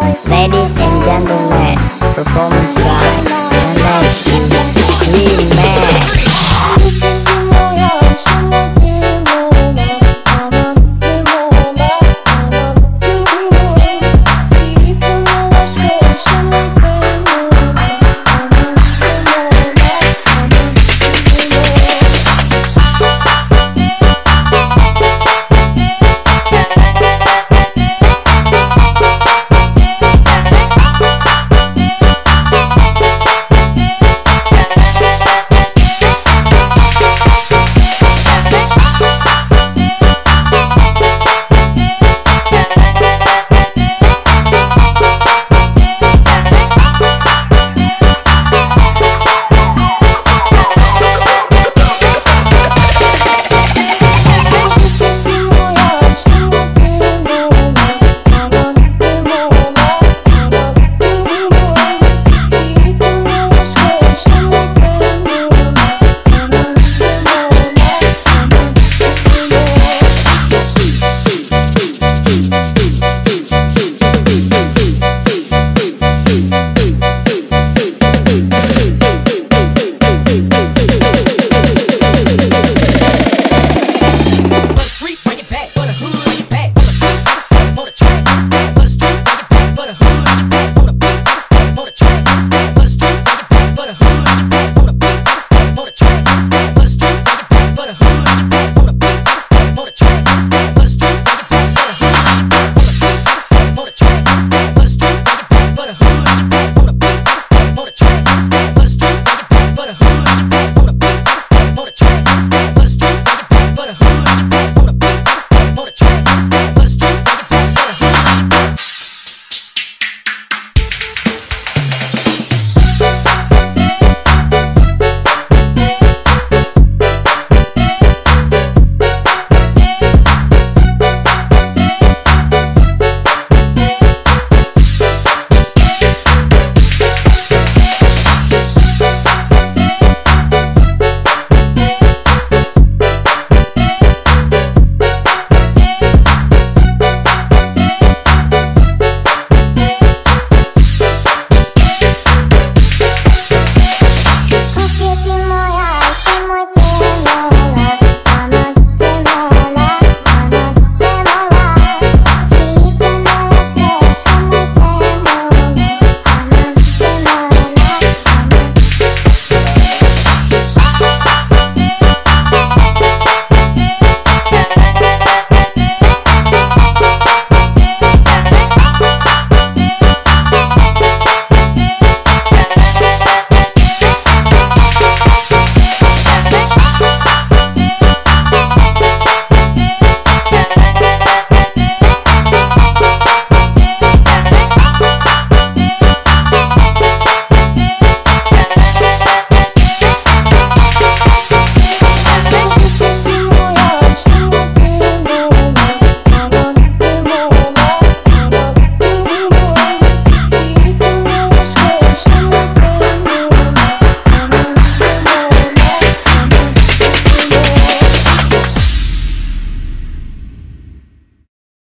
Ladies and gentlemen, performance by